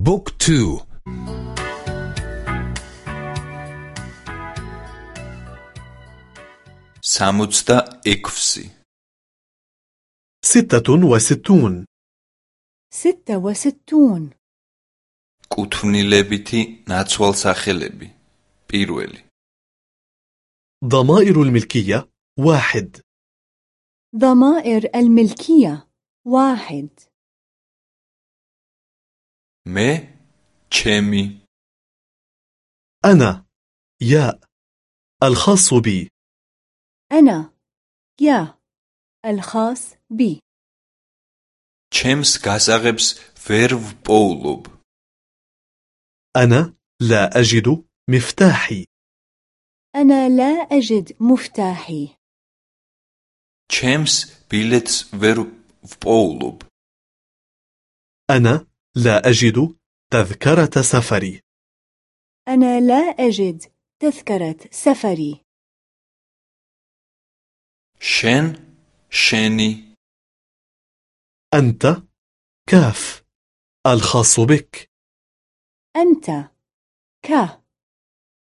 بوك تو ساموتستا إكفسي ستة وستون ستة وستون კუთვნილებითი ნაცვალსახელები პირველი ضمائر الملكية واحد ضمائر الملكية واحد მე ჩემი أنا يا الخاص بي أنا يا الخاص بي ჩემს გასაღებს ვერ ვპოულობ أنا لا أجد مفتاحي أنا لا أجد مفتاحي ჩემს ბილეთს ვერ ვპოულობ أنا لا أجد تذكرة سفري. أنا لا أجد تذكرة سفري. შენ შენი أنت كاف ألخاص بك أنت ك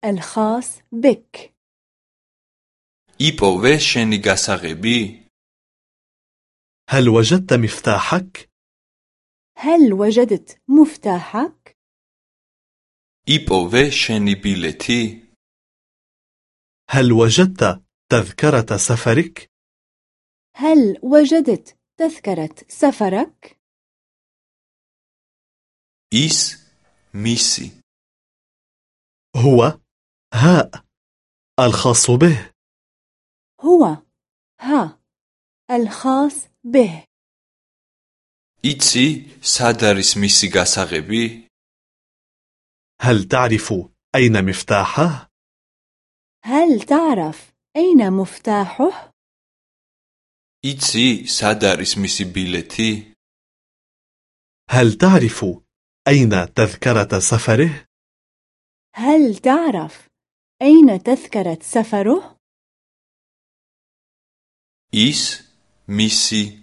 ألخاص بك იპოვე შენი გასაღები هل وجدت مفتاحك؟ هل وجدت مفتاحك؟ იპოვე შენი ბილეთი? هل وجدت تذكرة سفرك؟ هل وجدت تذكرة سفرك؟ ის მისი هو هاء الخاص به هو ها الخاص به იცი სად არის მისი გასაღები هل تعرف أين مفتاحه؟ هل تعرف أين مفتاحه؟ იცი სად არის მისი ბილეთი هل تعرف أين تذكرة سفره؟ هل تعرف أين تذكرة سفره؟ ის მისი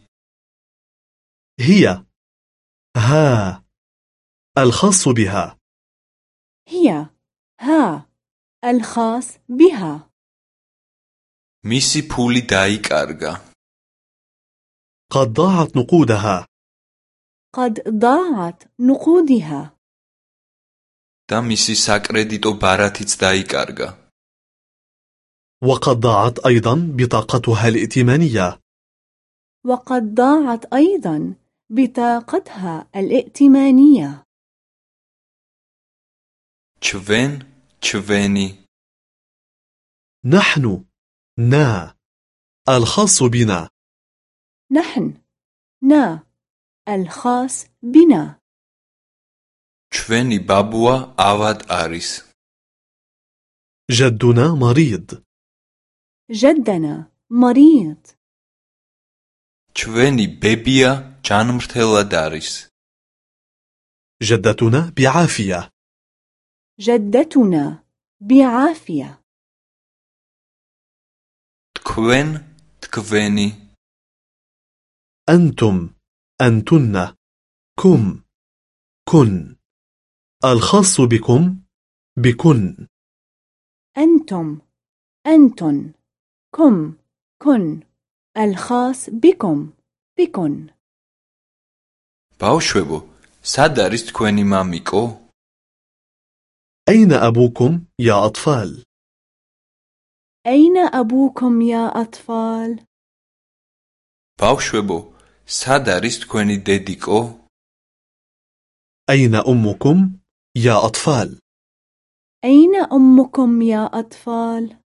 هي ها الخاص بها هي ها الخاص بها მისი ფული დაიკარგა قد ضاعت نقودها قد ضاعت نقودها და მისი საკრედიტო ბარათიც დაიკარგა وقد ضاعت أيضا بطاقتها الائتمانية وقد ضاعت أيضا بطاقتها الائتمانية ჩვენ ჩვენი نحن نا الخاص بنا نحن نا الخاص بنا ჩვენი ბაბუა ავად არის جدنا مريض جدنا مريض ჩვენი ბებია ჯანმრთელად არის جدتنا بعافية جدتنا بعافية თქვენ თქვენი أنتم أنتن كم كن الخاص بكم بكن أنتم أنتن كم كن الخاص بكم بكن ბავშვებო სად არის თქვენი მამიკო أين أبوكم يا أطفال؟ أين أبوكم يا أطفال؟ ბავშვებო სად არის თქვენი დედიკო أين أمكم يا أطفال؟ أين أمكم يا أطفال؟